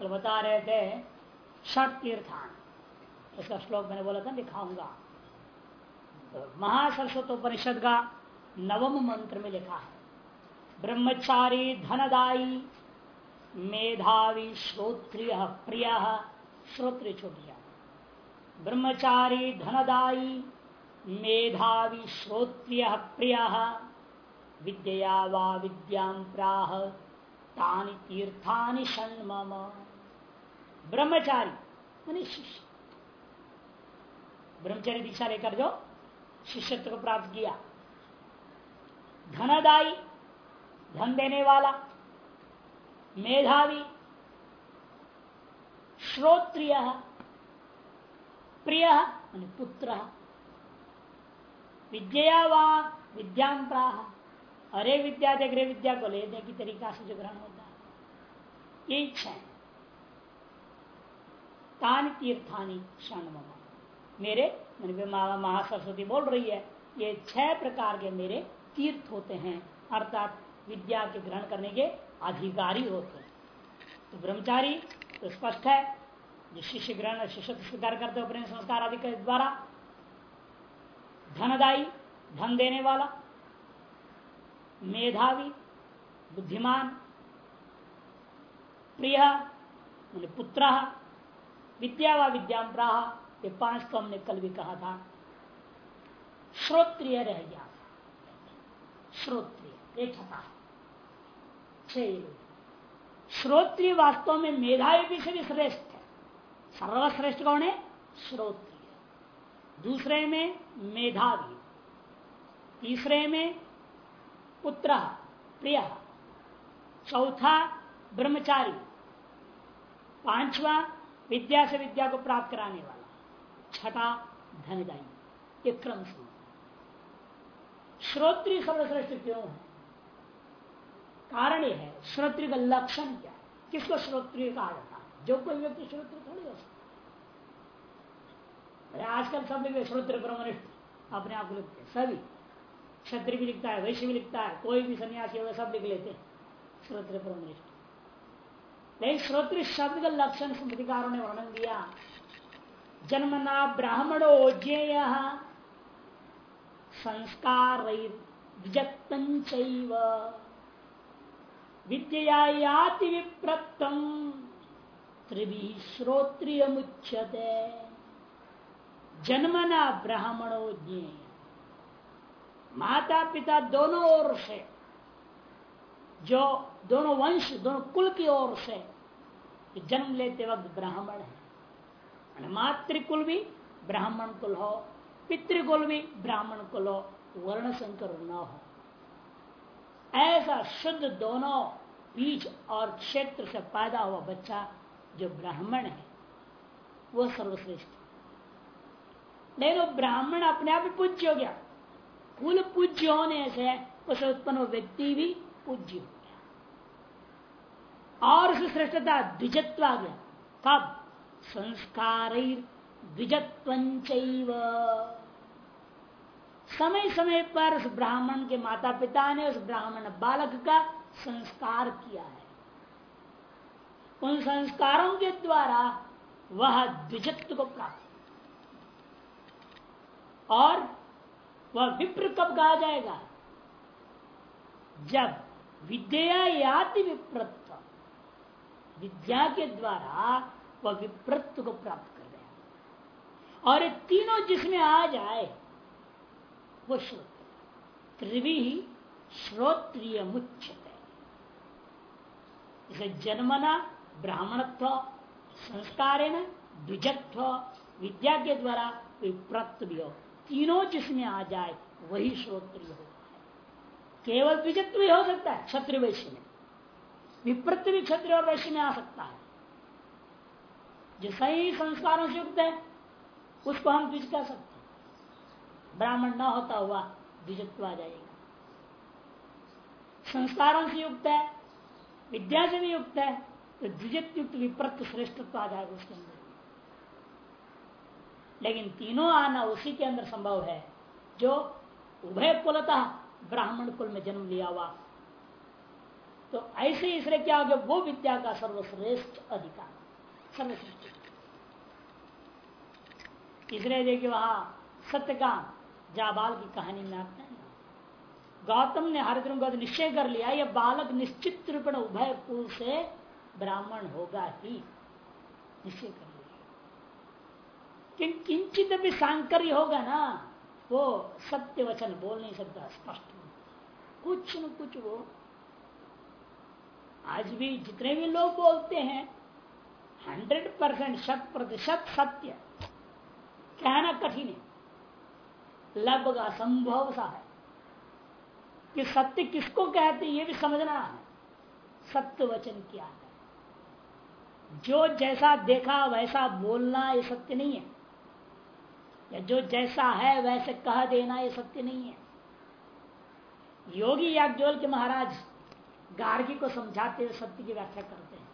तो बता रहे थे षट तीर्थान। उसका श्लोक मैंने बोला था, दिखाऊँगा। तो महासरस्वतोपनिषद का नवम मंत्र में लिखा है, ब्रह्मचारी धनदायी, मेधावी, श्रोत्रिय, प्रिय श्रोत्रिय छोटिया ब्रह्मचारी धनदायी, मेधावी, श्रोत्रिय, प्रिय, विद्या वा विद्या प्राह। तानि तीर्थानि षण्मम। ब्रह्मचारी, मानी शिष्य। ब्रह्मचारी दीक्षा लेकर जो शिष्यत्व को प्राप्त किया। धनदायी, धन देने वाला, मेधावी, श्रोत्रिय, प्रिय पुत्र। विद्या व विद्या प्राह अरे विद्या देख रहे, विद्या को लेने की तरीका से जो ग्रहण है ये इच्छा है तान तीर्थानी क्षण मेरे महासरस्वती बोल रही है, ये छह प्रकार के मेरे तीर्थ होते हैं। अर्थात विद्या के ग्रहण करने के अधिकारी होते हैं। तो ब्रह्मचारी तो स्पष्ट है, जो शिष्य ग्रहण शिष्य स्वीकार करते अपने संस्कार आदि के द्वारा, धनदायी, धन देने वाला, मेधावी, बुद्धिमान प्रिय पुत्र विद्या व विद्या ये पाँच तो हमने कल भी कहा था। श्रोत्रिय रह गया। श्रोत्रिय एक छता श्रोत्रिय वास्तव में मेधावी से भी श्रेष्ठ है। सर्वश्रेष्ठ कौन है? श्रोत्रिय। दूसरे में मेधावी। तीसरे में पुत्र, प्रिय। चौथा ब्रह्मचारी। पांचवा विद्या से विद्या को प्राप्त कराने वाला। छठा धनदायी। ये क्रम से। श्रोत्री सर्वश्रेष्ठ क्यों है? कारण यह है, श्रोत्र का लक्षण क्या है? किसको श्रोत्री कहा जाता है? जो कोई व्यक्ति श्रोत्र थोड़ी हो सकता आजकल सब लिखे श्रोत्र ब्रह्मनिष्ठ अपने आप को लिखते सभी। क्षत्रिय भी लिखता है, वैश्य भी लिखता है, कोई भी सन्यासी होगा, सब लिख लेते हैं। श्रोत्र ब्रह्मनिष्ठ। लेकिन श्रोत्र शब्द का लक्षण स्मृतिकारों ने वर्णन दिया। जन्मना ब्राह्मणो ज्ञेय संस्कार विद्याति विप्रतम त्रिभी श्रोत्रिय मुच्यते जन्मना ब्राह्मणो ज्ञेय। माता पिता दोनों ओर से जो दोनों वंश, दोनों कुल की ओर से जन्म लेते वक्त ब्राह्मण है। मातृकुल भी ब्राह्मण कुल हो, पितृकुल भी ब्राह्मण कुल हो वर्ण संकर न हो। ऐसा शुद्ध दोनों बीज और क्षेत्र से पैदा हुआ बच्चा जो ब्राह्मण है, वो सर्वश्रेष्ठ लेकिन वो ब्राह्मण अपने आप ही पूज्य हो गया। कुल पूज्य होने से उसे उत्पन्न व्यक्ति भी पूज्य हो गया। और उसे श्रेष्ठता द्विजत्व आ गया। कब संस्कार समय समय पर उस ब्राह्मण के माता पिता ने उस ब्राह्मण बालक का संस्कार किया है। उन संस्कारों के द्वारा वह द्विजत्व को प्राप्त और वह विप्र कब कहा जाएगा? जब विद्या याति विप्रत्व। विद्या के द्वारा वह विप्रत्व को प्राप्त कर गया और ये तीनों जिसमें आ जाए, वो श्रोत त्रिवी श्रोत्रिय मुच्यते। इसे जन्मना, ब्राह्मणत्व संस्कार द्विजत्व, विद्या के द्वारा विप्रत्व भी हो। तीनों जिसमें आ जाए, वही श्रोत्रिय है। केवल द्विजत्व ही हो सकता है, क्षत्रिय वैश्य में। विप्रत्व भी क्षत्रिय और वैश्य में आ सकता है। जो सही संस्कारों से युक्त है, उसको हम द्विज कह सकते हैं। ब्राह्मण न होता हुआ द्विजत्व आ जाएगा। संस्कारों से युक्त है, विद्या से भी युक्त है तो द्विजत युक्त विप्रत श्रेष्ठत्व आ जाएगा उसके अंदर। लेकिन तीनों आना उसी के अंदर संभव है, जो उभय कुलतः ब्राह्मण कुल में जन्म लिया हुआ। तो ऐसे इसलिए क्या हो गया वो विद्या का सर्वश्रेष्ठ अधिकार। सर्वश्रेष्ठ। इसलिए देखिए वहाँ सत्यकाम जाबाल की कहानी में आते हैं। गौतम ने हरिद्रम गौतम निश्चय कर लिया, यह बालक निश्चित रूप उभय कुल से ब्राह्मण होगा ही। निश्चय कर लिया। किंचित भी सांकर्य होगा ना वो सत्य वचन बोल नहीं सकता, स्पष्ट कुछ न कुछ वो। आज भी जितने भी लोग बोलते हैं, हंड्रेड परसेंट शत प्रतिशत सत्य। कहना कठिन है। लगभग असंभव सा है। कि सत्य किसको कहते ये भी समझना है। सत्य वचन क्या है? जो जैसा देखा, वैसा बोलना, ये सत्य नहीं है। या जो जैसा है वैसे कह देना ये सत्य नहीं है। योगी याज्ञोल के महाराज गार्गी को समझाते हुए सत्य की व्याख्या करते हैं।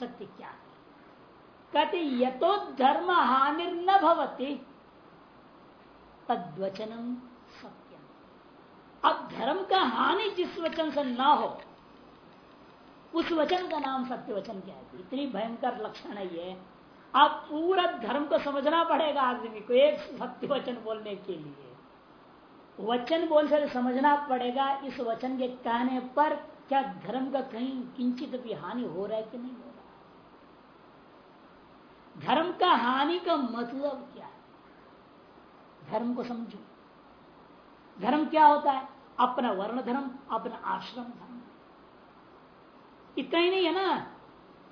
सत्य क्या है? कहते, यतो धर्म हानि न भवती तद्वचनम सत्यम अब धर्म का हानि जिस वचन से ना हो, उस वचन का नाम सत्य वचन क्या है? इतनी भयंकर लक्षण है ये। आप पूरा धर्म को समझना पड़ेगा आदमी को, एक सत्य वचन बोलने के लिए। वचन बोल से समझना पड़ेगा, इस वचन के कहने पर क्या धर्म का कहीं किंचित भी हानि हो रहा है कि नहीं हो रहा धर्म का हानि का मतलब क्या है? धर्म को समझो। धर्म क्या होता है? अपना वर्ण धर्म, अपना आश्रम धर्म। इतना ही नहीं है ना?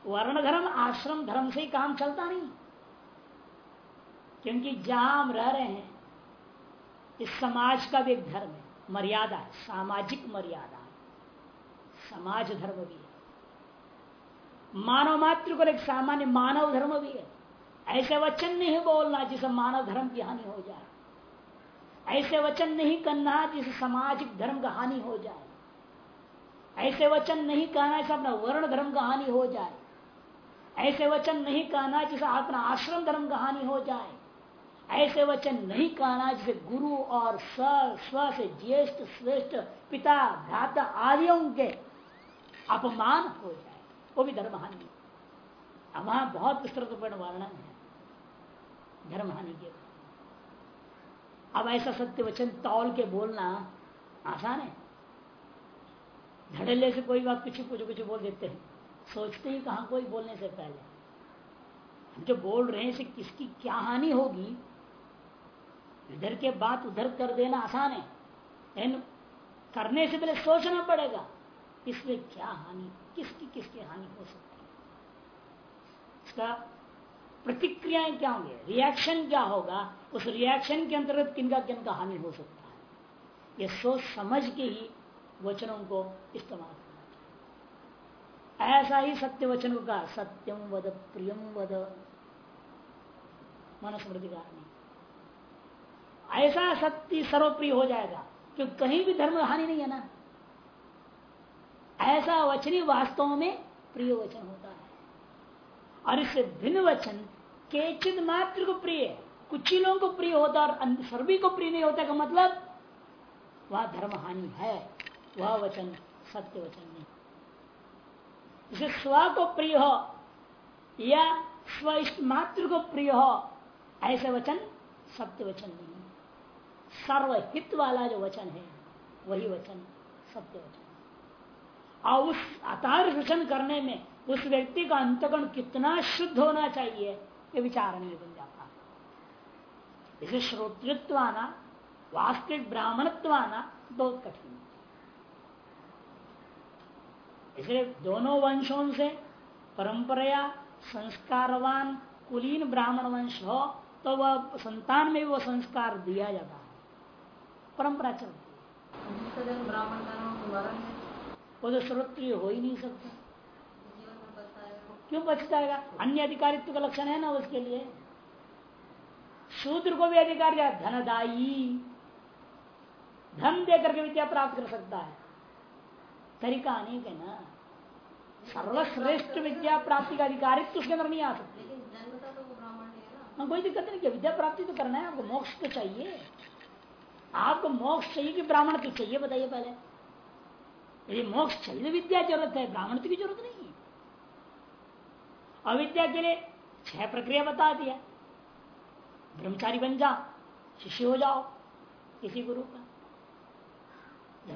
वर्ण धर्म आश्रम धर्म से ही काम चलता नहीं। क्योंकि जहाँ हम रह रहे हैं, इस समाज का भी एक धर्म है, मर्यादा है, सामाजिक मर्यादा समाज धर्म भी है। मानव मातृ को एक सामान्य मानव धर्म भी है। ऐसे वचन नहीं बोलना जिसे मानव धर्म की हानि हो जाए। ऐसे वचन नहीं करना जिसे सामाजिक धर्म का हानि हो जाए। ऐसे वचन नहीं कहना जिसे अपना वर्ण धर्म का हानि हो जाए। ऐसे वचन नहीं कहना जिसे अपना आश्रम धर्म का हानि हो जाए। ऐसे वचन नहीं कहना जिसे गुरु और स्व स्व से ज्येष्ठ, श्रेष्ठ पिता, भ्राता आदियों के अपमान हो जाए, वो भी धर्महानि। वहाँ बहुत विस्तृतपूर्ण वर्णन है धर्महानि के। अब ऐसा सत्य वचन तौल के बोलना आसान है। धड़ल्ले से कोई बात कुछ कुछ कुछ बोल देते हैं। सोचते ही कहा कोई बोलने से पहले। हम जो बोल रहे हैं से किसकी क्या हानि होगी? इधर के बात उधर कर देना आसान है। लेकिन करने से पहले सोचना पड़ेगा, इसमें क्या हानि, किसकी किसकी हानि हो सकती है। इसका प्रतिक्रियाएँ क्या होंगे? रिएक्शन क्या होगा? उस रिएक्शन के अंतर्गत किनका किनका हानि हो सकता है? ये सोच समझ के ही वचनों को इस्तेमाल ऐसा ही सत्य वचनों का सत्यम वद, प्रियम वद। मनुस्मृति कारण ऐसा सत्य सर्वप्रिय हो जाएगा क्योंकि कहीं भी धर्म हानि नहीं है ना। ऐसा वचन ही वास्तव में प्रिय वचन होता है। और इससे भिन्न वचन केचित मात्र को प्रिय कुछ ही लोगों को प्रिय होता और सभी को प्रिय नहीं होता का मतलब वह धर्म हानि है, वह वचन सत्य वचन नहीं। इसे स्व को प्रिय हो, या स्व मात्र को प्रिय हो, ऐसे वचन सत्य वचन नहीं सर्वहित वाला जो वचन है, वही वचन सत्य वचन और उस अतार वचन करने में उस व्यक्ति का अंतगण कितना शुद्ध होना चाहिए, ये विचार नहीं बन जाता। है इसे श्रोतृत्व आना, वास्तविक ब्राह्मणत्व आना बहुत कठिन इसलिए दोनों वंशों से परंपरा संस्कारवान कुलीन ब्राह्मण वंश हो तो वह संतान में भी वो संस्कार दिया जाता है। परंपरा चलती है। वो तो श्रोत्रिय हो ही नहीं सकता। क्यों बच जाएगा अन्य अधिकारित्व का लक्षण है ना उसके लिए। शूद्र को भी अधिकार दिया धनदायी। धन देकर के विद्या प्राप्त कर सकता है। तरीका अनेक है ना। सर्वश्रेष्ठ विद्या प्राप्ति का अधिकारित्व उसके अंदर नहीं आ सकते। तो कोई दिक्कत नहीं विद्या प्राप्ति तो करना है आपको मोक्ष तो चाहिए। आपको मोक्ष चाहिए कि ब्राह्मण तो चाहिए बताइए पहले। यदि मोक्ष चाहिए विद्या ज़रूरत है ब्राह्मण की ज़रूरत नहीं है। अविद्या के लिए छह प्रक्रिया बता दिया ब्रह्मचारी बन जा शिष्य हो जाओ किसी गुरु का।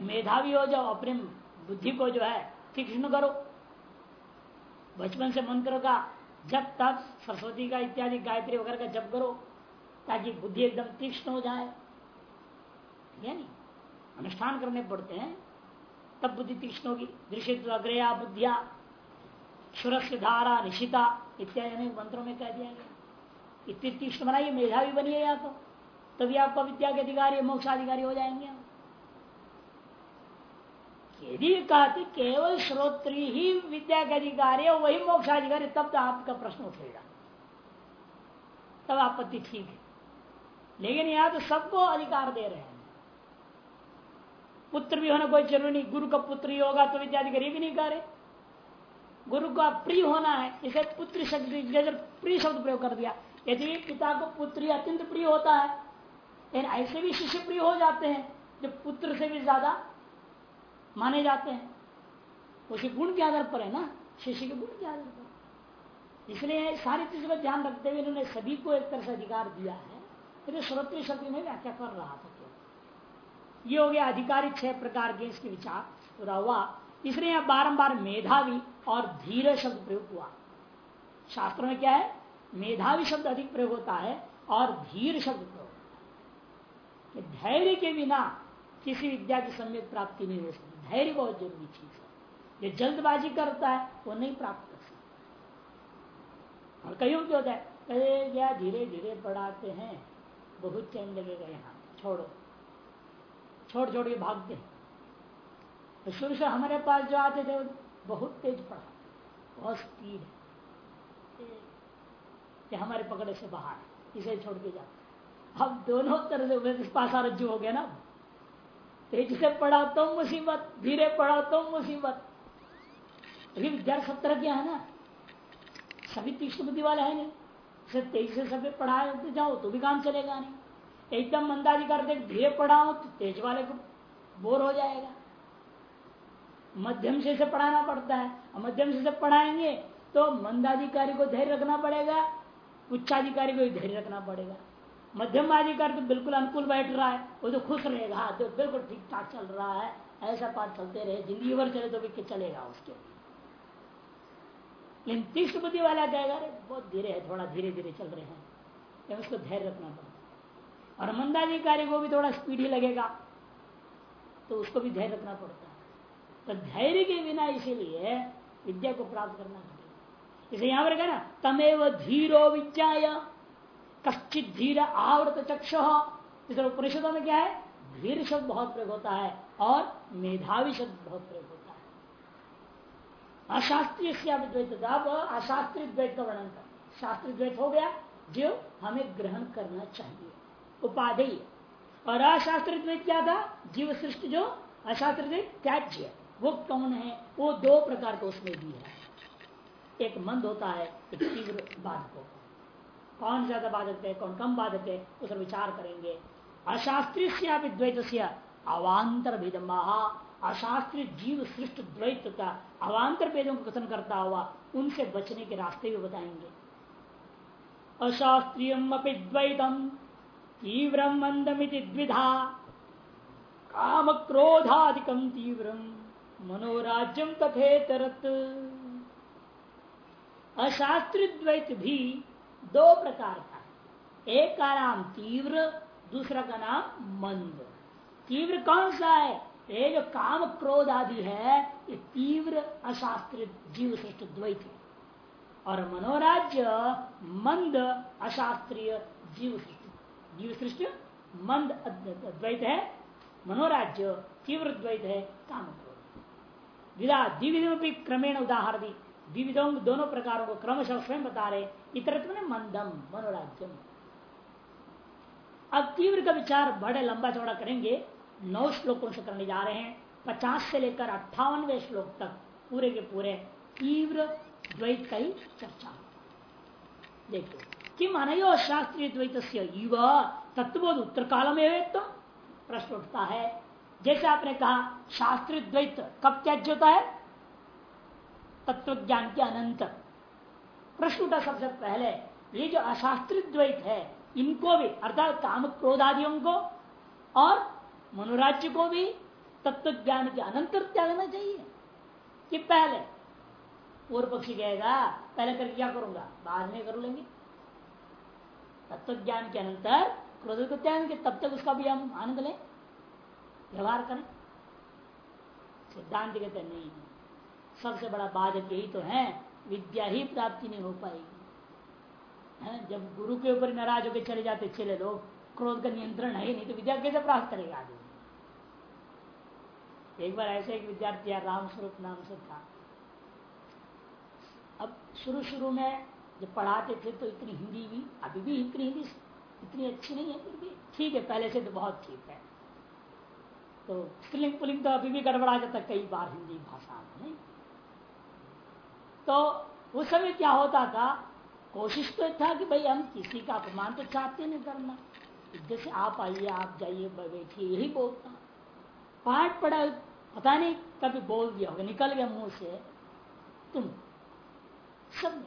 मेधावी हो जाओ अपने बुद्धि को जो है तीक्ष्ण करो। बचपन से मंत्र का जब तक सरस्वती का इत्यादि गायत्री वगैरह का जप करो ताकि बुद्धि एकदम तीक्ष्ण हो जाए। नहीं अनुष्ठान करने पड़ते हैं, तब बुद्धि तीक्ष्ण होगी। दृश्य अग्रया बुद्धिया सुरस्य धारा निशिता इत्यादि अनेक मंत्रों में कह दिया गया। इतनी तीक्ष्ण बनाइए, मेधावी बनिए या तो। तभी आपका विद्या के अधिकारी, मोक्षाधिकारी हो जाएँगे यदि कहते केवल श्रोत्री ही विद्या के अधिकारी है, वही मोक्षाधिकारी, तब तो आपका प्रश्न उठेगा। तब आपत्ति ठीक है। लेकिन यहाँ तो सबको अधिकार दे रहे हैं। पुत्र भी होना कोई ज़रूरी नहीं, गुरु का पुत्र ही होगा तो विद्याधिकारी भी नहीं करे। गुरु का प्रिय होना है, इसे पुत्र शब्द प्रिय शब्द प्रयोग कर दिया। यदि पिता को पुत्र अत्यंत प्रिय होता है ऐसे भी शिष्य प्रिय हो जाते हैं जो पुत्र से भी ज़्यादा माने जाते हैं। उसी गुण के आधार पर है ना? शिष्य के गुण के आधार पर। इसलिए सारी चीज़ों का ध्यान रखते हुए इन्होंने सभी को एक तरह से अधिकार दिया है। फिर श्रोत्री शक्ति में व्याख्या कर रहा था ये हो गया अधिकारी छह प्रकार के इसके विचार। पूरा हुआ इसलिए यहाँ बारम्बार मेधावी और धीरे शब्द प्रयोग हुआ। शास्त्र में क्या है? मेधावी शब्द अधिक प्रयोग होता है और धीर शब्द प्रयोग धैर्य के बिना किसी विद्या की सम्यक प्राप्ति नहीं हो सकती। धैर्य बहुत ज़रूरी चीज़ है। जो जल्दबाजी करता है, वो नहीं प्राप्त कर सकता। और कईयों क्या होता है, कहे क्या धीरे धीरे पढ़ाते हैं, बहुत टाइम लगेगा यहाँ, छोड़ो। छोड़ छोड़ के भागते हैं। तो शुरू से हमारे पास जो आते थे, बहुत तेज पढ़ा बहुत स्पीड है। कि हमारे पकड़े से बाहर इसे छोड़ के जाते अब दोनों तरह से पासा रज्जु हो गया ना। तेज से पढ़ा तो मुसीबत, धीरे पढ़ा तो मुसीबत। लेकिन विद्यार्थी सब तरह क्या है ना? सभी तीक्ष्ण बुद्धि वाले है नहीं। सिर्फ़ तेज से सभी पढ़ाए तो जाओ तो भी काम चलेगा नहीं। एकदम मंदाजी करते, धीरे पढ़ाओ तो तेज वाले को बोर हो जाएगा। मध्यम से से पढ़ाना पड़ता है। और मध्यम से से पढ़ाएँगे तो मंदाधिकारी को धैर्य रखना पड़ेगा, उच्चाधिकारी को धैर्य रखना पड़ेगा। मध्यम अधिकारी तो बिल्कुल अनुकूल बैठ रहा है, वो तो खुश रहेगा। तो बिल्कुल ठीक ठाक चल रहा है, ऐसा पाठ चलते रहे। ज़िंदगी भर चले तो भी चलेगा उसके। लेकिन तीक्ष्ण बुद्धि वाला कहेगा, अरे, बहुत धीरे है, थोड़ा धीरे धीरे चल रहे हैं। लेकिन उसको धैर्य रखना पड़ता और मंदाधिकारी को भी थोड़ा स्पीड ही लगेगा तो उसको भी धैर्य रखना पड़ता है। तो धैर्य के बिना इसीलिए विद्या को प्राप्त करना चाहिए इसे यहाँ पर कहना तमेव धीरो विद्या कश्चित धीर आवृत चक्ष। इस उपनिषदों में क्या है? धीर शब्द बहुत प्रयोग होता है और मेधावी शब्द बहुत प्रयोग होता है। अशास्त्रीय से द्वैत अब अशास्त्रीय द्वैत का वर्णन कर। शास्त्रीय द्वैत हो गया, जो हमें ग्रहण करना चाहिए। उपाधेय। और अशास्त्रीय द्वैत क्या था? जीव सृष्टि जो अशास्त्रीय त्याज्य। वो कौन है? वो दो प्रकार का उसमें भी है। एक मंद होता है, एक तीव्र बाधक कौन ज़्यादा बाधक है, कौन कम बाधक है, उस पर विचार करेंगे। अशास्त्रीय द्वैत से अवान्तर भेद महा अशास्त्रीय जीव सृष्ट द्वैत का अवान्तर भेदों को कथन करता हुआ उनसे बचने के रास्ते भी बताएँगे। अशास्त्रीय द्वैतम तीव्र मंदमिति द्विधा। काम क्रोधाधिकम तीव्रम, मनोराज्यम तथेतरत। अशास्त्रित द्वैत भी दो प्रकार का। एक का नाम तीव्र, दूसरा का नाम मंद। तीव्र कौन सा है? ये जो काम क्रोध आदि है, ये तीव्र, अशास्त्रित जीव श्रेष्ठ द्वैत है। और मनोराज्य, मंद, अशास्त्रीय जीव सृष्टि जीव सृष्टि मंद द्वैत है। मनोराज्य, तीव्र, द्वैत है। काम क्रोध। विधा द्विविधि क्रमेण उदाहरण। दी द्विविधों, दोनों प्रकारों को क्रमशः स्वयं बता रहे इतर मंदम, मनोराज्यम। अब तीव्र का विचार बड़े लंबा चौड़ा करेंगे, नौ श्लोकों से करने जा रहे हैं, पचास से लेकर अट्ठावनवे श्लोक तक, पूरे के पूरे, तीव्र द्वैत का ही चर्चा। देखो कि मानो शास्त्रीय द्वैत युवा तत्वबोध उत्तर काल में तो प्रश्न उठता है। जैसे आपने कहा, शास्त्रीय द्वैत कब त्याज्य होता है? तत्व ज्ञान के अनंतर प्रश्न उठा सबसे पहले, ये जो अशास्त्रीय द्वैत है, इनको भी, अर्थात काम क्रोधादियों को और मनोराज्य को भी तत्व ज्ञान के अनंतर त्यागना चाहिए। कि पहले, पूर्व पक्षी कहेगा, पहले करके क्या करूँगा? बाद में कर लेंगे। तत्व ज्ञान के अनंतर, क्रोध को त्याग तब तक उसका भी हम आनंद लें। व्यवहार करें। सिद्धांत कहते नहीं सबसे बड़ा बाधक यही तो है, विद्या ही प्राप्ति नहीं हो पाएगी। है जब गुरु के ऊपर नाराज़ होकर चले जाते चले लोग, क्रोध का नियंत्रण है नहीं तो विद्या कैसे प्राप्त करेगा आदमी एक बार ऐसे एक विद्यार्थी राम स्वरूप नाम से था। अब शुरू शुरू में जब पढ़ाते थे तो इतनी हिंदी भी, अभी भी इतनी हिंदी इतनी अच्छी नहीं है, फिर भी ठीक है, पहले से तो बहुत ठीक है। तो स्त्रीलिंग पुलिंग तो अभी भी गड़बड़ा जाता कई बार हिंदी भाषा में तो उस समय क्या होता था? कोशिश तो था कि भाई हम किसी का अपमान तो चाहते नहीं करना। जैसे आप आइए, आप जाइए बैठिए, यही बोलता। पाठ पढ़ा पता नहीं, कभी बोल दिया होगा, निकल गया मुँह से। तुम सब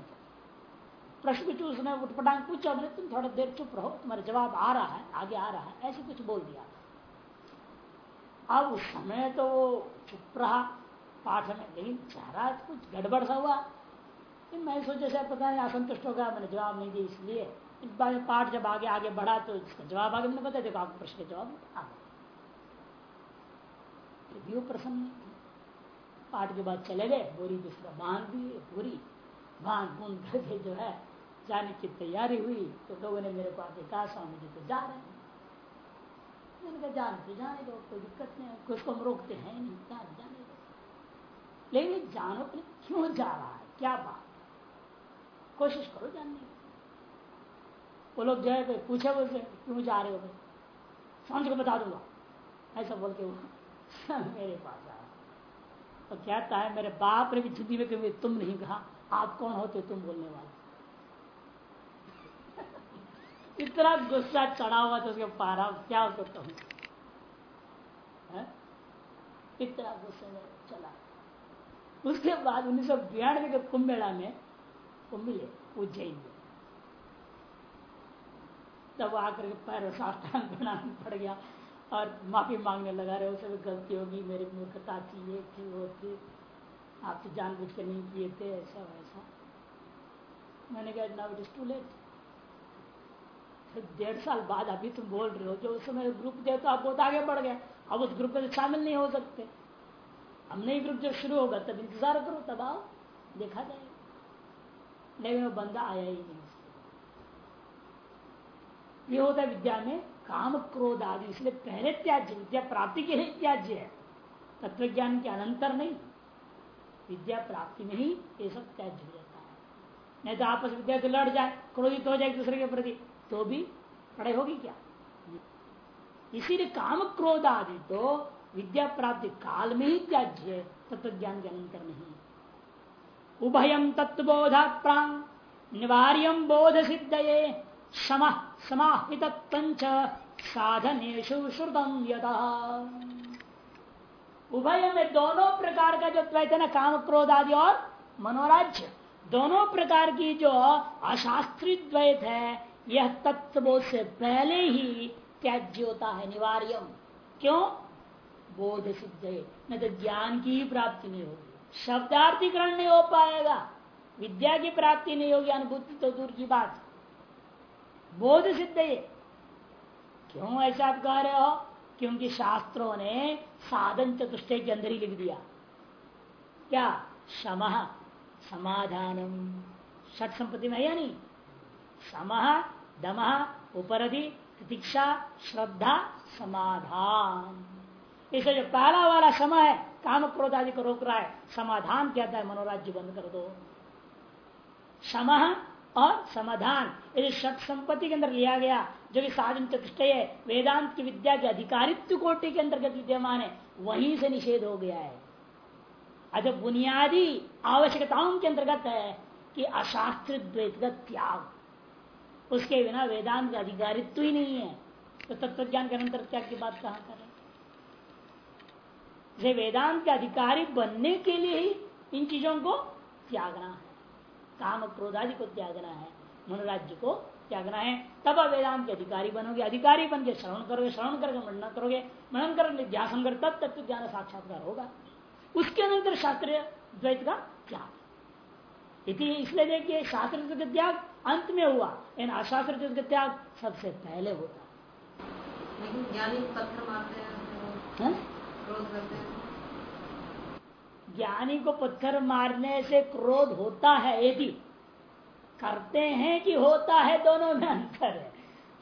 प्रश्न भी उसने, उठपटांग पूछा मैंने तुम थोड़ा देर चुप रहो, तुम्हारा जवाब आ रहा है, आगे आ रहा है, ऐसे कुछ बोल दिया अब उस समय तो चुप रहा। पाठ में। लेकिन चारा कुछ गड़बड़ सा हुआ। मैं सोचा शायद पता नहीं, असंतुष्ट हो गया। मैंने जवाब नहीं दिया इसलिए। इस बार पाठ जब आगे आगे बढ़ा तो इसका जवाब आगे मैंने बता देखो, आपको प्रश्न का जवाब आ गया वो प्रसन्न नहीं पाठ के बाद चले गए। बोरी दूसरा बाँध दिए। बोरी बाँध बूंद करके जो है, जाने की तैयारी हुई। तो लोगों ने मेरे को आके कहा, स्वामी जी तो जा रहे हैं। मैंने कहा, जाने तो जाने दो, कोई दिक्कत नहीं है। उसको हम रोकते हैं नहीं। जाने जाने। लेकिन जानो क्यों जा रहा है? क्या बात कोशिश करो जानने की। वो लोग जो है पूछे बोलते, क्यों जा रहे हो समझ को बता दूँगा। ऐसा बोल के मेरे पास आया तो कहता है, मेरे बाप ने भी ज़िंदगी में कभी तुम नहीं कहा। आप कौन होते तुम बोलने वाले इतना गुस्सा चढ़ा हुआ था उसके पारा, क्या उसको कहूँ? इतना गुस्से चला उसके बाद उन्नीस सौ बयानवे के कुंभ मेला में कुंभ मिले उज्जैन में तब आकर के पैर साष्टांग बनाना पड़ गया और माफ़ी मांगने लगा रहे, उसे भी गलती होगी, मेरी मूर्खता थी, ये थी, वो थी आपसे तो जानबूझ के नहीं किए थे, ऐसा वैसा। मैंने कहा now it is too late फिर डेढ़ साल बाद अभी तुम बोल रहे हो, जो उस समय ग्रुप दे तो आप बहुत आगे बढ़ गए, अब उस ग्रुप में शामिल नहीं हो सकते। नई ग्रुप जब शुरू होगा, तब इंतज़ार करो, तब आओ, देखा जाएगा लेकिन वो बंदा आया ही नहीं ये होता है विद्या में काम क्रोध आदि, इसलिए पहले त्याज्य, विद्या प्राप्ति के लिए त्याज्य है। तत्व ज्ञान के अनंतर नहीं। विद्या प्राप्ति में ही ये सब त्याज्य हो जाता है। नहीं तो आपस विद्या से लड़ जाए, क्रोधित हो जाए दूसरे के प्रति तो भी पढ़ाई होगी क्या? इसीलिए काम क्रोध आदि तो विद्या प्राप्ति काल में ही त्याज्य तत्व ज्ञान के अनंतर नहीं उभयम तत्वबोधा प्रांग निवार्यम बोध सिद्ध सम समाहित साधनेशु श्रुतम यदा उभय में दोनों प्रकार का जो द्वैत ना काम क्रोध आदि और मनोराज्य, दोनों प्रकार की जो अशास्त्रीय द्वैत है, यह तत्व से पहले ही त्याज्य होता है, निवार्यम। क्यों? बोध सिद्ध है न तो ज्ञान की ही प्राप्ति नहीं होगी। शब्दार्थीकरण नहीं हो पाएगा। विद्या की प्राप्ति नहीं होगी, अनुभूति तो दूर की बात। बोध सिद्ध है क्यों ऐसा आप कह रहे हो? क्योंकि शास्त्रों ने साधन चतुष्टय के अंदर ही लिख दिया। क्या? सम समाधानम। षट संपत्ति में या नहीं? सम, दम, उपरधि, प्रतीक्षा, श्रद्धा, समाधान। इसे जो पहला वाला समय है, काम क्रोध आदि को रोक रहा है, समाधान कहता है मनोराज्य बंद कर दो। सम और समाधान, यदि सत संपत्ति के अंदर लिया गया, जो कि साधन चतुष्ट है, वेदांत की विद्या के अधिकारित्व कोटि के अंतर्गत विद्यमान है, वहीं से निषेध हो गया है। अच्छा बुनियादी आवश्यकताओं के अंतर्गत है, कि अशास्त्रित द्वैत का त्याग, उसके बिना वेदांत का अधिकारित्व ही नहीं है। तो तत्व ज्ञान के अंतर त्याग की बात कहाँ करें? जैसे वेदांत के अधिकारी बनने के लिए ही इन चीज़ों को त्यागना है। काम क्रोधादि को त्यागना है। मनोराज्य को त्यागना है। तब आप वेदांत के अधिकारी बनोगे। अधिकारी बन के श्रवण करोगे श्रवण करके मनन करोगे। मनन करोगे ध्यान कर तब तत्व ज्ञान साक्षात्कार होगा। उसके अनंतर शास्त्रीय द्वैत का त्याग। इसलिए देखिए शास्त्र का त्याग अंत में हुआ। लेकिन अशास्त्र का त्याग सबसे पहले होता। लेकिन ज्ञानी पत्थर मारते हैं? क्रोध करते ज्ञानी को पत्थर मारने से क्रोध होता है यदि करते हैं कि होता है, दोनों में अंतर है।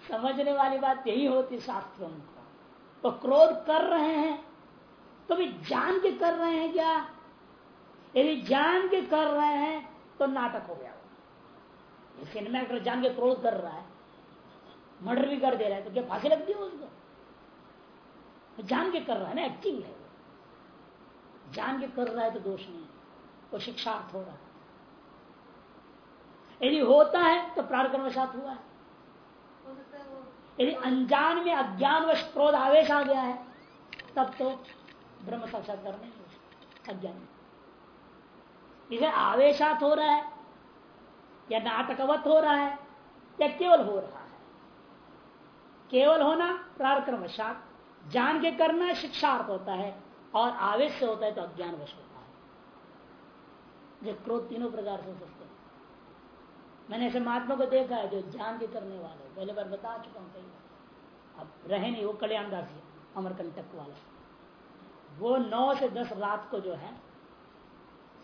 समझने वाली बात यही होती शास्त्रों को तो क्रोध कर रहे हैं तो भी जान के कर रहे हैं क्या? यदि जान के कर रहे हैं तो नाटक हो गया। सिनेमा एक्टर जान के क्रोध कर रहा है। मर्डर भी कर दे रहा है तो क्या फांसी लगती है उसको? जान के कर रहा है ना एक्टिंग है जान के कर रहा है तो दोष नहीं वो शिक्षार्थ हो रहा है। यदि होता है तो प्रारकर्मशात हुआ है। यदि अनजान में अज्ञानवश क्रोध आवेश आ गया है, तब तो ब्रह्म साक्षात्कार नहीं अज्ञान इसे आवेशात हो रहा है, या नाटकवत हो रहा है, या केवल हो रहा है। केवल होना प्रारक्रमशात जान के करना शिक्षार्थ होता है और आवेश से होता है तो अज्ञान वश होता है। जो क्रोध तीनों प्रकार से सकते हैं। मैंने ऐसे महात्मा को देखा है जो जान के करने वाले पहले बार बता चुका हूँ कई अब रहे नहीं, वो कल्याण दास अमरकंटक वाला। वो नौ से दस रात को जो है,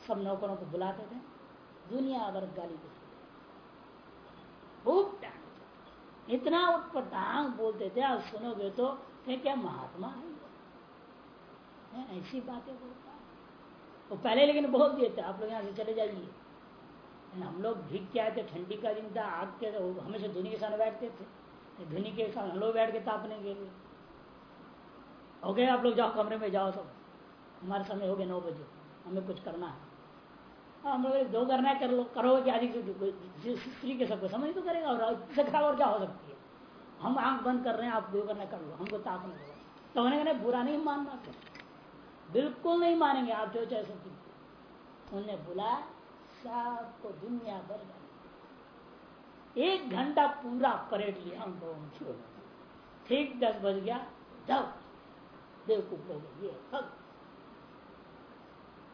सब नौकरों को बुलाते थे। दुनिया भर गाली देते खूब इतना उठपटांग बोलते थे, आप सुनोगे तो क्या महात्मा है ऐसी बातें बोलता है वो पहले लेकिन बोल दिए थे आप लोग यहाँ से चले जाइए हम लोग भीग के आए थे ठंडी का दिन था आग के हमेशा धुनी के सामने बैठते थे धुनी के साथ हम लोग बैठ के तापने के लिए हो गए आप लोग जाओ कमरे में जाओ सब हमारे समय हो गए नौ बजे हमें कुछ करना है हाँ, हम लोग दो करना है कर लो करोगे कि आदि स्त्री के सबको समझ तो करेगा और इससे खराब और क्या हो सकती है हम आँख बंद कर रहे हैं, आप दो करना कर लो, हमको ताकने दो तो उन्हें बुरा नहीं मानना बिल्कुल नहीं मानेंगे, आप जो चाहे सब उन्होंने बुलाया सबको दुनिया भर एक घंटा पूरा परेड लिया हम लोगों ठीक दस बज गया जब बेवकूफ़ लोग ये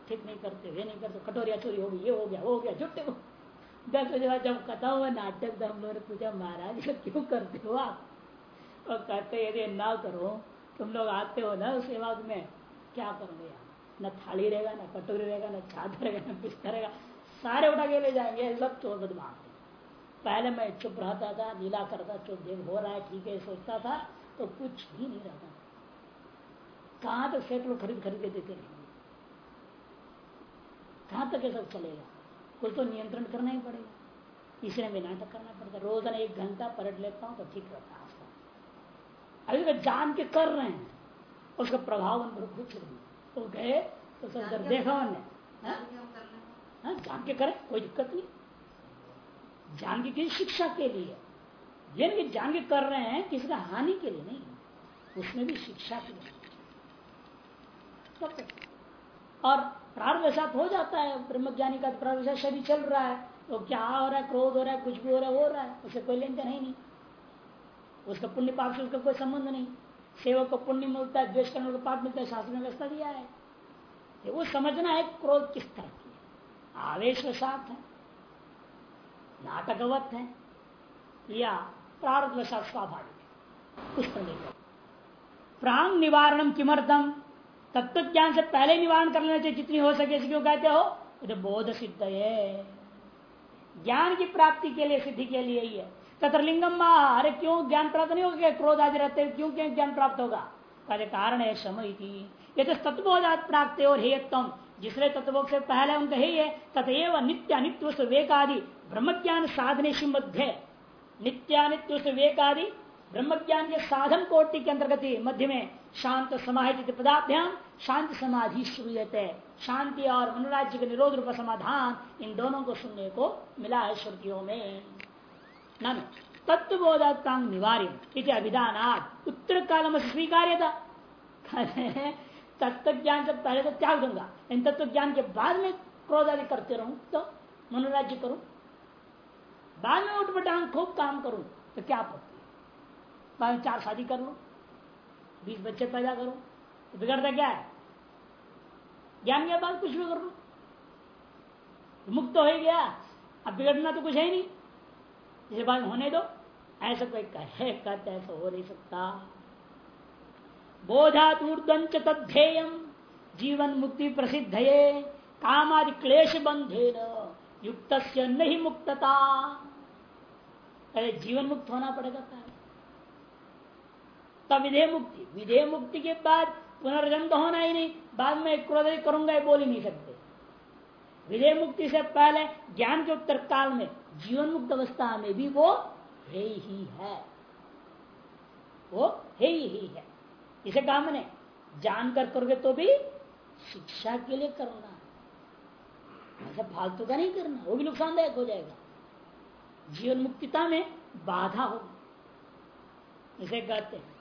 ठीक नहीं करते वे नहीं करते, कटोरिया चोरी हो गई, ये हो गया, वो हो गया हो। दस जब कथा हुआ नाटक तो हम लोगों ने पूछा, महाराज क्यों करते हो आप? और कहते यदि ना करो। तुम लोग आते हो ना सेवा में, क्या करोगे यार? न थाली रहेगा, न कटोरी रहेगा, न चादर रहेगा, न बिस्तर रहेगा। सारे उठा के ले जाएँगे, सब चोर बदमाश पहले मैं चुप रहता था, नीला करता, चुप देख हो रहा है, ठीक है, सोचता था तो कुछ भी नहीं रहता कहाँ तक सेट लोग खरीद खरीद के देते रहेंगे? कहाँ तक ये सब चलेगा? कुछ तो नियंत्रण करना ही पड़ेगा। इसलिए मैं नाटक करना पड़ता रोज़ाना एक घंटा पलट लेता हूँ तो ठीक रहता है अभी तो जान के कर रहे हैं उसका प्रभाव उन पर कुछ नहीं तो गए तो सब देखा उन्हें हाँ? हाँ, जान के करें कोई दिक्कत नहीं। जान के किसी शिक्षा के लिए। ये जान के कर रहे हैं किसी का हानि के लिए नहीं। उसमें भी शिक्षा के लिए। और प्रारंभ साथ हो जाता है। ब्रह्मज्ञानी का प्रारंभ शरीर चल रहा है। तो क्या हो रहा है, क्रोध हो रहा है, कुछ भी हो रहा है, हो रहा है। उसे कोई लेन देन है नहीं। उसका पुण्य पाप से उसका कोई संबंध नहीं। सेवक को पुण्य मिलता है, द्वेष करने को पाप मिलता है, शास्त्र ने व्यवस्था दिया है। वो समझना है क्रोध किस तरह की है। आवेश साथ है, नाटकवत है, या प्रारब्ध साथ स्वाभाविक उस पर प्राण निवारण किमर्थम? तत्व ज्ञान से पहले निवारण कर लेना चाहिए, जितनी हो सके इसे क्यों कहते हो। तो बोध सिद्ध है। ज्ञान की प्राप्ति के लिए, सिद्धि के लिए ही है। तथलिंगम अरे क्यों ज्ञान प्राप्त नहीं होगा? क्रोध आदि रहते क्यों क्या ज्ञान प्राप्त होगा? कहते कारण है समय ये तो तत्वोजात प्राप्त और हेयत्म जिसने तत्व से पहले उनका हे है, तथेव नित्य अनित्व वेकादि ब्रह्म ज्ञान साधने मध्य। नित्यानित्व वेकादि ब्रह्म ज्ञान के साधन कोटि के अंतर्गत मध्य में शांत समाहित पदाभ्याम शांति समाधि श्रूयते शांति और मनोराज्य के निरोध रूप समाधान इन दोनों को सुनने को मिला है श्रुतियों में। ननु तत्वबोधांग निवार्य अभिधान उत्तर काल में स्वीकार्य था। तत्व ज्ञान से पहले तो त्याग दूँगा। इन तत्व ज्ञान के बाद में क्रोध आदि करते रहूँ तो मनोराज्य करूँ। बाद में उठ बटांग खूब काम करूँ तो क्या आपत्ति बाद चार शादी कर लो, बीस बच्चे पैदा करो तो बिगड़ता क्या है? ज्ञान के बाद कुछ भी कर लो। मुक्त तो हो गया, अब बिगड़ना तो कुछ है ही नहीं। इसे बात होने दो। ऐसा कोई कहे कहते ऐसा हो नहीं सकता। बोधात ऊर्धंच तद्धेयम जीवन मुक्ति प्रसिद्ध है कामादि क्लेश बंधे युक्त नहीं मुक्तता। अरे जीवन मुक्त होना पड़ेगा, पहले। तब विधेय मुक्ति। विधेय मुक्ति के बाद पुनर्जन्म तो होना ही नहीं। बाद में क्रोध करूँगा बोल ही नहीं सकते। विधेय मुक्ति से पहले ज्ञान के उत्तर काल में जीवन मुक्त अवस्था में भी वो है ही है। वो है ही है। इसे कहा मैंने जानकर करोगे तो भी शिक्षा के लिए करना ऐसा फालतू का नहीं करना। वो भी नुकसानदायक हो जाएगा। जीवन मुक्तिता में बाधा होगी। इसे कहते हैं।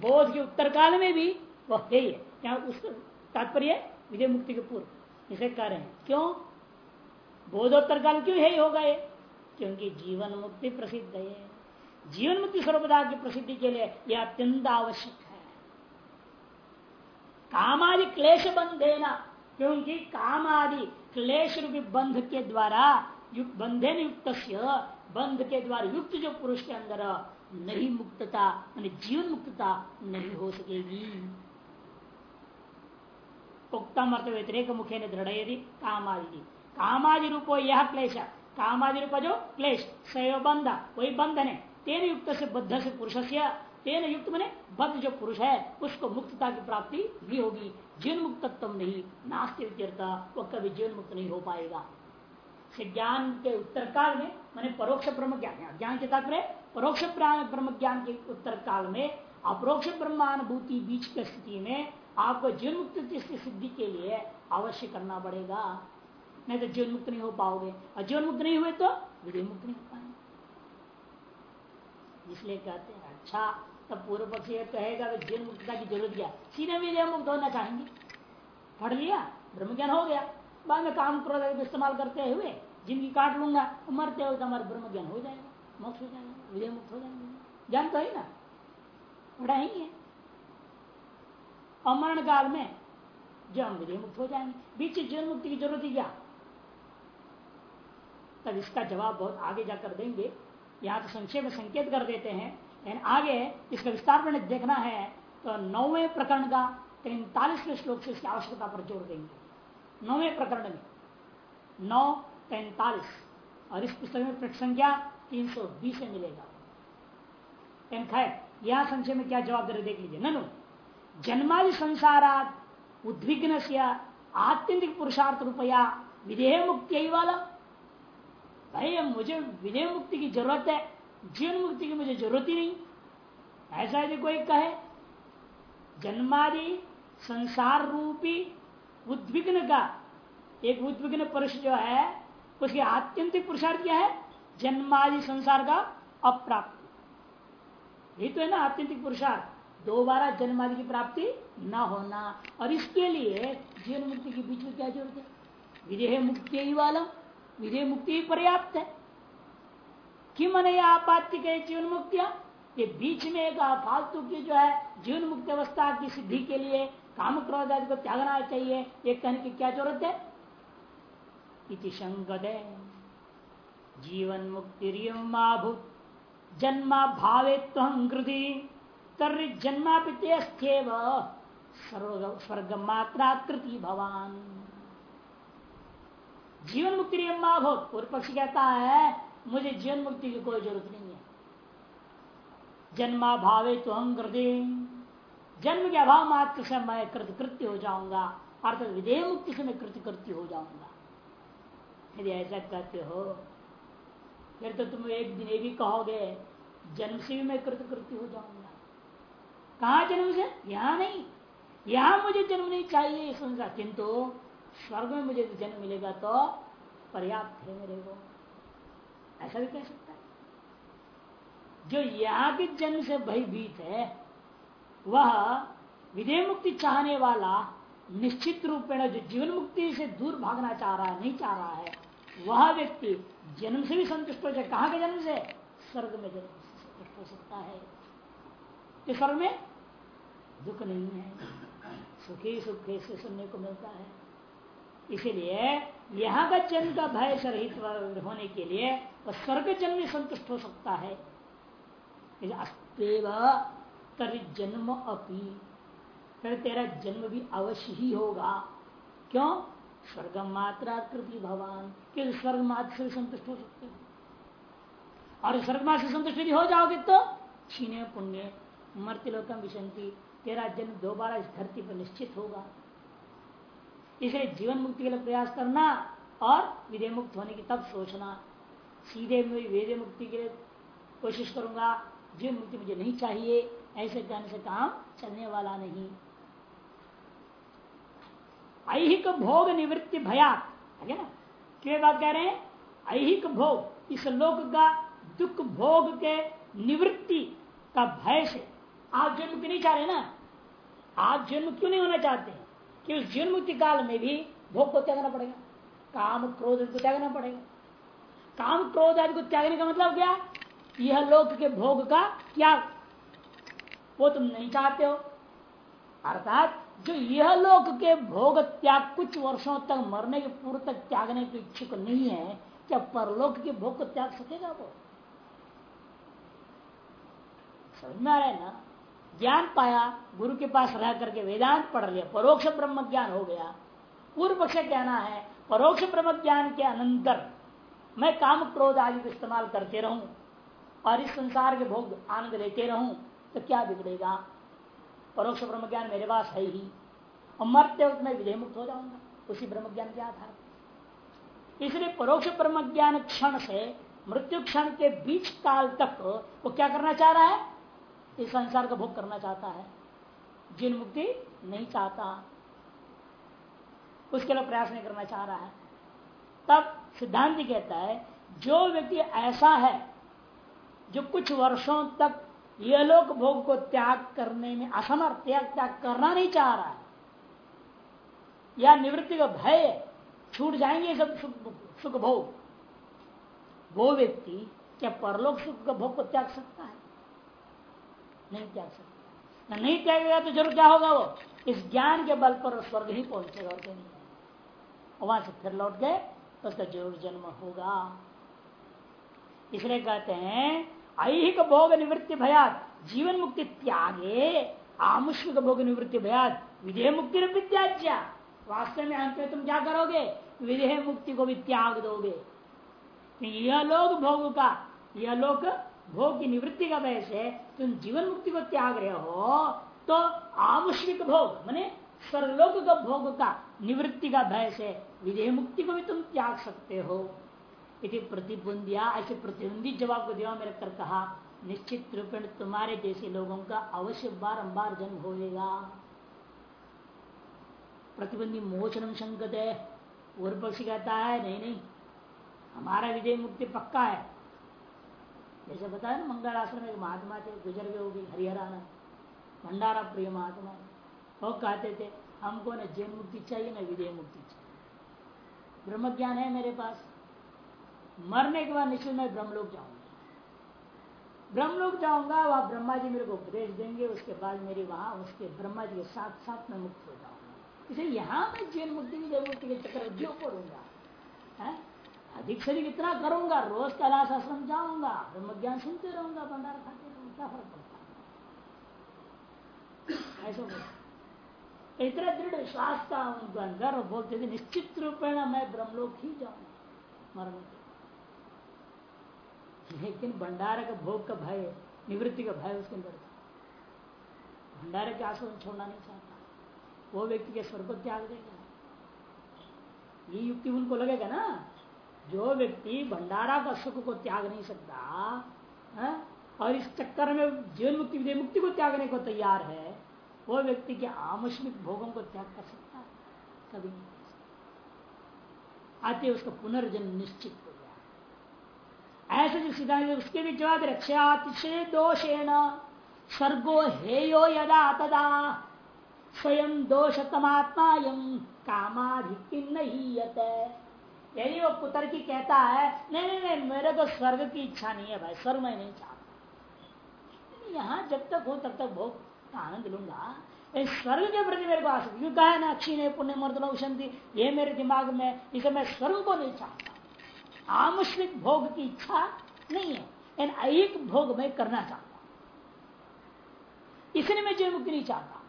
बोध के उत्तर काल में भी वह हे। क्या उसका तात्पर्य विजय मुक्ति के पूर्व। इसे कह रहे हैं। क्यों? बोधोत्तर काल क्यों है होगा ये क्योंकि जीवन मुक्ति प्रसिद्ध है। जीवन मुक्ति सर्वदा की प्रसिद्धि के लिए यह अत्यंत आवश्यक है। कामादि क्लेश बंधेना क्योंकि काम आदि क्लेश रूपी बंध के द्वारा बंधे युक्त बंध के द्वारा युक्त जो पुरुष के अंदर नहीं मुक्तता मान जीवन मुक्तता नहीं हो सकेगी। उक्तम अर्थ व्यतिरेक मुखे ने दृढ़ यदि कामादि कामादि रूपो यह क्लेश। कामादि रूप जो क्लेश सैव बंध। वही बंधन है तेन युक्त से बद्ध से पुरुष से तेन युक्त मैंने बद्ध जो पुरुष है, उसको मुक्तता की प्राप्ति भी होगी। जीवन मुक्तत्व नहीं। नास्तिक वो कभी जीवन मुक्त नहीं हो पाएगा। ज्ञान के उत्तर काल में, मैंने परोक्ष ब्रह्म ज्ञान ज्ञान के तात्पर्य परोक्ष ब्रह्म ज्ञान के उत्तर काल में, अपरोक्ष ब्रह्मानुभूति बीच की स्थिति में, आपको जीवन मुक्त सिद्धि के लिए अवश्य करना पड़ेगा। नहीं तो जीवन मुक्त नहीं हो पाओगे। और जीवन मुक्त नहीं हुए तो विधि मुक्त नहीं हो पाएँगे। इसलिए कहते हैं अच्छा तब पूर्व पक्ष ये कहेगा जीवन मुक्तता की ज़रूरत क्या? सीधे विधेय मुक्त होना चाहेंगे। पढ़ लिया ब्रह्म ज्ञान हो गया। बाद में काम क्रोध इस्तेमाल करते हुए जिनकी काट लूँगा मरते हो तो हमारा ब्रह्म ज्ञान हो जाएगा, मोक्ष हो जाएगा, विजय मुक्त हो जाएँगे। ज्ञान तो है ना? बड़ा ही है। अमरण काल में जो हम विजय मुक्त हो जाएँगे, बीच जीवन मुक्ति की ज़रूरत ही क्या? तब इसका जवाब बहुत आगे जाकर देंगे। यहाँ तो संक्षेप में संकेत कर देते हैं, लेकिन आगे इसका विस्तार में देखना है तो नौवे प्रकरण का तैतालीसवें श्लोक से इसकी आवश्यकता पर ज़ोर देंगे। नौवे प्रकरण में। नौ, पैंतालीस। और इस पुस्तक में प्रश्न संख्या तीन सौ बीस में मिलेगा। यह संशय में क्या जवाब दे देख लीजिए। ननु, जन्मादि संसारात उद्विग्न से आत्यंतिक पुरुषार्थ रुपया विधेय मुक्ति यही वाला। भाई मुझे विधेय मुक्ति की ज़रूरत है जीवन मुक्ति की मुझे ज़रूरत ही नहीं। ऐसा यदि कोई कहे, जन्मादि संसार रूपी उद्विग्न का एक उद्विग्न पुरुष जो है, उसके आत्यंतिक पुरुषार्थ क्या है? जन्मादि संसार का अप्राप्ति। यही तो है ना आत्यंतिक पुरुषार्थ। दोबारा जन्मादि की प्राप्ति न होना। और इसके लिए जीवन मुक्ति के बीच में क्या ज़रूरत है विधेय मुक्ति ही वाला। विधेय मुक्ति ही पर्याप्त है। कि मन आपात्य के जीवन मुक्तिया? ये बीच में एक फालतू की जो है जीवन मुक्ति अवस्था की सिद्धि के लिए काम क्रोध आदि को त्यागना चाहिए। ये कहने की क्या ज़रूरत है? इति शंकते जीवन मुक्तिरियमाभूत जन्मा भावे तर्रि जन्मा पिते स्वर्ग मात्रा कृति भवान। जीवन मुक्ति भूत पूर्व पक्षी कहता है, मुझे जीवन मुक्ति की कोई ज़रूरत नहीं है। जन्मा भावे तो हम जन्म के अभाव मात्र से मैं कृत कृत्य हो जाऊँगा। अर्थात विधेय मुक्ति से मैं कृत्य कृत्य हो जाऊँगा। यदि ऐसा कहते हो, फिर तो तुम एक दिन ये भी कहोगे जन्म से भी मैं कृत कृत्य हो जाऊँगा। कहा जन्म से? यहाँ नहीं। यहाँ मुझे जन्म नहीं चाहिए संसार। किंतु स्वर्ग में मुझे जन्म मिलेगा तो पर्याप्त है मेरे को। ऐसा भी कह सकता है। जो यहाँ के जन्म से भयभीत है वह विधेय मुक्ति चाहने वाला निश्चित रूपेण जो जीवन मुक्ति से दूर भागना चाह रहा है, नहीं चाह रहा है, वह व्यक्ति जन्म से भी संतुष्ट हो जाए। कहा के जन्म से? स्वर्ग में जन्म से संतुष्ट हो सकता है। इस स्वर्ग में दुख नहीं है। सुखी सुख से सुनने को मिलता है। इसीलिए यहाँ का जन्म का भय सहित होने के लिए वह स्वर्ग जन्म में संतुष्ट हो सकता है। तरी जन्म अपी। फिर तेरा जन्म भी अवश्य ही होगा। क्यों? स्वर्ग मात्रा कृति भगवान कि स्वर्ग मात्र से संतुष्ट हो सकते हो। और स्वर्ग मात्र से संतुष्ट यदि हो जाओगे तो छीने पुण्य मृत्यु लोकम विशंति। तेरा जन्म दोबारा इस धरती पर निश्चित होगा। इसलिए जीवन मुक्ति के लिए प्रयास करना और विधेय मुक्त होने की तब सोचना। सीधे वेदे मुक्ति के लिए कोशिश करूँगा। जीवन मुक्ति मुझे नहीं चाहिए। ऐसे कहने से काम चलने वाला नहीं। ऐहिक भोग निवृत्ति भयात है ना? क्यों बात कह रहे हैं? ऐहिक भोग, इस लोक का दुख भोग के निवृत्ति का भय से। आप जन्म क्यों नहीं चाह रहे ना? आप जन्म क्यों नहीं होना चाहते? कि उस मुक्ति काल में भी भोग को त्यागना पड़ेगा। काम क्रोध को त्यागना पड़ेगा। काम क्रोध आदि को त्यागने का मतलब क्या? यह लोक के भोग का त्याग। वो तुम नहीं चाहते हो। अर्थात जो यह लोक के भोग त्याग कुछ वर्षों तक मरने के पूर्व तक त्यागने के इच्छुक नहीं है, क्या परलोक के भोग को त्याग सकेगा वो? समझ में आ रहा है ना? ज्ञान पाया, गुरु के पास रह करके वेदांत पढ़ लिया, परोक्ष ब्रह्म ज्ञान हो गया। पूर्व पक्ष कहना है, परोक्ष ब्रह्म ज्ञान के अनंतर मैं काम क्रोध आदि को इस्तेमाल करते रहूँ और इस संसार के भोग आनंद लेते रहूँ। तो क्या बिगड़ेगा? परोक्ष ब्रह्म ज्ञान मेरे पास है ही। और मरते वक्त मैं विधेय मुक्त हो जाऊँगा। उसी ब्रह्म ज्ञान के आधार इसलिए परोक्ष ब्रह्म ज्ञान क्षण से, मृत्यु क्षण के बीच काल तक वो क्या करना चाह रहा है? इस संसार का भोग करना चाहता है। जिन मुक्ति नहीं चाहता। उसके लिए प्रयास नहीं करना चाह रहा है। तब सिद्धांत कहता है, जो व्यक्ति ऐसा है, जो कुछ वर्षों तक ये लोग भोग को त्याग करने में असमर्थ, त्याग त्याग करना नहीं चाह रहा है। या निवृत्ति का भय छूट जाएँगे सब सुख भोग। वो व्यक्ति क्या परलोक सुख का भोग को त्याग सकता है? नहीं त्याग सकता। नहीं त्यागेगा तो ज़रूर क्या होगा वो? इस ज्ञान के बल पर स्वर्ग ही पहुंचेगा और नहीं वहाँ से फिर लौट गए तो उसका ज़रूर जन्म होगा। इसलिए कहते हैं ऐहिक भोग निवृत्ति भयात जीवन मुक्ति त्यागे आमुष्मिक भोग निवृत्ति भयात विधेय मुक्ति विद्याज्या वास्तव में अंत में तुम क्या करोगे? विधेय मुक्ति को भी त्याग दोगे यह लोग भोग का यह लोग भोग की निवृत्ति का वजह से तुम जीवन मुक्ति को त्याग रहे हो तो आमुष्मिक भोग मैने सर्वलोक का भोग का निवृत्ति का भय से विधेय मुक्ति को भी तुम त्याग सकते हो। इति प्रतिबंधिया, ऐसे प्रतिबंधी जवाब को दिया मेरे कर कहा, निश्चित रूप तुम्हारे जैसे लोगों का अवश्य बारंबार जन्म होगा प्रतिबंधी मोचनम संकत है पूर्व पक्षी कहता है, नहीं नहीं, हमारा विजय मुक्ति पक्का है। जैसे बताया ना मंगल आश्रम एक महात्मा थे, गुजर गए होगी हरिहराना, भंडारा प्रिय महात्मा। वो कहते थे, हमको न जैन मुक्ति चाहिए, न विजय मुक्ति चाहिए। ब्रह्म ज्ञान है मेरे पास। मरने के बाद निश्चित मैं ब्रह्मलोक जाऊँगा। ब्रह्मलोक जाऊँगा, वहाँ ब्रह्मा जी मेरे को उपदेश देंगे, उसके बाद मेरी वहाँ उसके ब्रह्मा जी के साथ साथ मैं मुक्त हो जाऊँगा। इसलिए यहाँ मैं जैन मुक्ति विजय मुक्ति के चक्कर जो पढ़ूँगा अधिक से अधिक इतना करूँगा, रोज कैलाश आश्रम जाऊँगा ब्रह्म ज्ञान सुनते रहूँगा, भंडार खाते रहूँगा, क्या फ़र्क पड़ता ऐसा इतना दृढ़ विश्वास था, उनको अंदर बोलते थे, निश्चित रूप में मैं ब्रह्मलोक ही जाऊँगा, मरने के लेकिन भंडारे का भोग का भय, निवृत्ति का भय उसके अंदर था। भंडारे के आश्रम छोड़ना नहीं चाहता। वो व्यक्ति के स्वर को त्याग देगा। ये युक्ति उनको लगेगा ना, जो व्यक्ति भंडारा का सुख को त्याग नहीं सकता, है? और इस चक्कर में जीवन मुक्ति, विजय मुक्ति को त्यागने को तैयार है, वो व्यक्ति के आमस्मिक भोगों को त्याग कर सकता है। कभी नहीं आते उसका पुनर्जन्म निश्चित हो ऐसे जो सिद्धांत उसके भी जवाब रक्षा अतिशय दोषेण स्वर्गो हेयो यदा तदा। स्वयं दोषतमात्मा कामाधिक्य नहीं यदि वो पुत्र की कहता है, नहीं नहीं नहीं, मेरे को स्वर्ग की इच्छा नहीं है भाई, स्वर्ग मैं नहीं चाहता। यहाँ जब तक हो, तब तक भोग का आनंद लूँगा। स्वर्ग के प्रति मेरे को आसक्ति क्यों कहा ना पुण्य मर्द ये मेरे दिमाग में, इसे मैं स्वर्ग को नहीं चाहता। आमुष्मिक भोग की इच्छा नहीं है। इन एक भोग में करना चाहता इसलिए मैं जीवन मुक्ति नहीं चाहता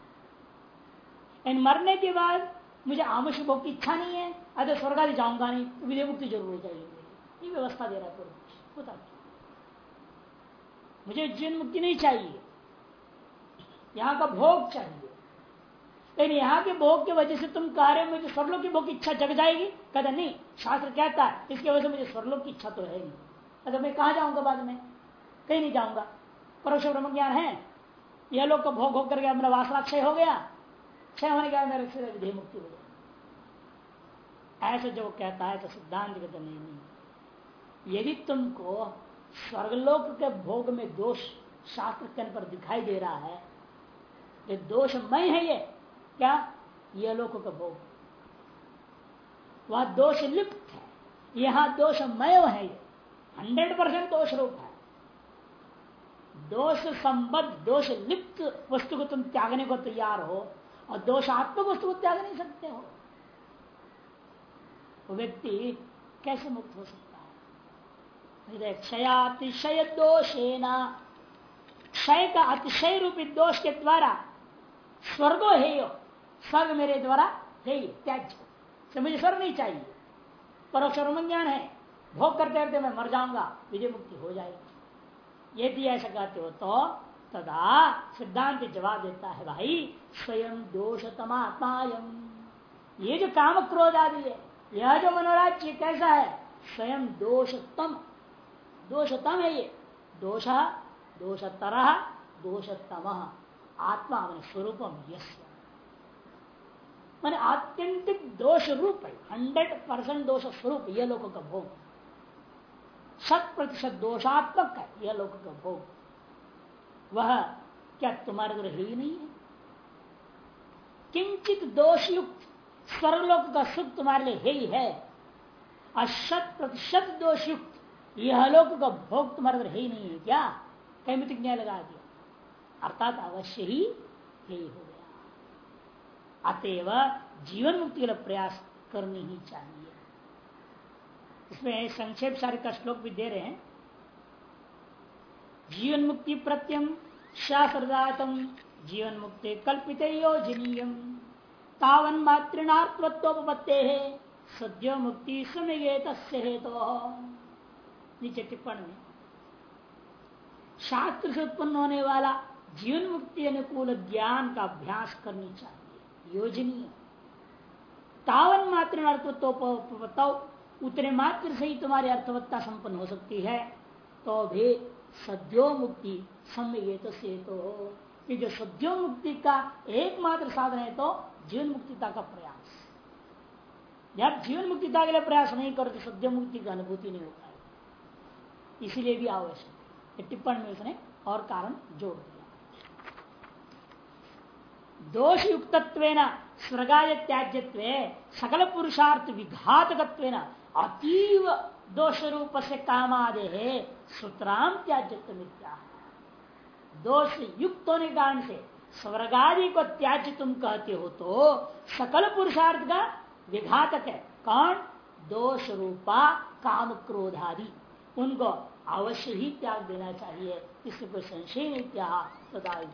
इन मरने के बाद मुझे आमुष्य भोग की इच्छा नहीं है अगर स्वर्ग आदि जाऊँगा नहीं तो विजय मुक्ति ज़रूर हो। जाएगी ये व्यवस्था दे रहा है पूर्व मुझे जीवन मुक्ति नहीं चाहिए। यहाँ का भोग चाहिए। लेकिन यहाँ के भोग की वजह से तुम कार्य में स्वर्लोक की भोग की इच्छा जग जाएगी। कहते नहीं, शास्त्र कहता है, इसकी वजह से मुझे स्वर्लोक की इच्छा तो है नहीं। अगर मैं कहा जाऊँगा बाद में? कहीं नहीं जाऊँगा। परोक्ष ब्रह्म ज्ञान है। यह लोग का भोग होकर गया, मेरा वासना क्षय हो गया। क्षय होने के मेरे से विधि मुक्ति हो जाए ऐसे जो कहता है तो सिद्धांत कहते नहीं नहीं। यदि तुमको स्वर्गलोक के भोग में दोष शास्त्र के पर दिखाई दे रहा है, ये दोषमय है ये। क्या? ये लोक का भोग। वह दोष लिप्त है। यहाँ दोषमय है हंड्रेड परसेंट दोष रूप है। दोष संबद्ध, दोष लिप्त वस्तु को तुम त्यागने को तैयार हो और दोषात्मक वस्तु को त्याग नहीं सकते हो। वो व्यक्ति कैसे मुक्त हो सकता है? क्षयातिशय दोषेना क्षय का अतिशय रूपी दोष के द्वारा स्वर्गो है स्वर्ग मेरे द्वारा है त्याज्य। मुझे स्वर्ग नहीं चाहिए। परोक्ष ज्ञान है। भोग करते करते मैं मर जाऊँगा, विजय मुक्ति हो जाएगी। यदि ऐसा कहते हो तो तदा सिद्धांत जवाब देता है, भाई, स्वयं दोष दोषतमात्मा ये जो काम क्रोध आदि है, यह जो मनोराज्य कैसा है, स्वयं दोषतम। दोषतम है ये। दोष, दोषतर, दोषतम। आत्मा स्वरूपम यश मैंने आत्यंतिक दोष रूप है, हंड्रेड परसेंट दोष स्वरूप यह लोक का भोग। शत प्रतिशत दोषात्मक है, यह लोक का भोग। वह क्या तुम्हारे द्वारा ही नहीं है? किंचित दोषयुक्त स्वर्गलोक का सुख तुम्हारे लिए ही है अशत प्रतिशत दोषयुक्त यह लोक का भोग तुम्हारे द्वारा ही नहीं है। क्या? कैमितिक न्याय लगा दिया। अर्थात अवश्य ही यही हो अतएव जीवन मुक्ति का प्रयास करनी ही चाहिए। इसमें संक्षेप सारे का श्लोक भी दे रहे हैं। जीवन मुक्ति प्रत्यम शास्त्रदातम जीवन मुक्ति कल्पित योजनीयम। तावन मातृणात्वत्वपत्ते है सद्यो मुक्ति समय तस्य तो नीचे टिप्पण में। शास्त्र से उत्पन्न होने वाला जीवन मुक्ति अनुकूल ज्ञान का अभ्यास करनी चाहिए। योजनीय तावन मात्र अर्थवत्ता उतने मात्र से ही तुम्हारी अर्थवत्ता संपन्न हो सकती है। तो भी सद्यो मुक्ति समय तो से तो ये जो सद्यो मुक्ति का एकमात्र साधन है तो जीवन मुक्तिता का प्रयास। जब जीवन मुक्तिता के लिए प्रयास नहीं करो तो सद्यो मुक्ति की अनुभूति नहीं हो पाएगी। इसीलिए भी आवश्यक टिप्पण में उसने और कारण जोड़ दिया। दोष युक्त स्वर्गाय त्याज्य सकल पुरुषार्थ विघातक अतीव दोष रूप से कामादे है सूत्राम त्याज्य दोष युक्त होने के कारण से स्वर्गादि को त्याज तुम कहते हो तो सकल पुरुषार्थ का विघातक है कौन दोष रूपा काम क्रोधादि उनको अवश्य ही त्याग देना चाहिए। इससे कोई संशय नहीं क्या तदाई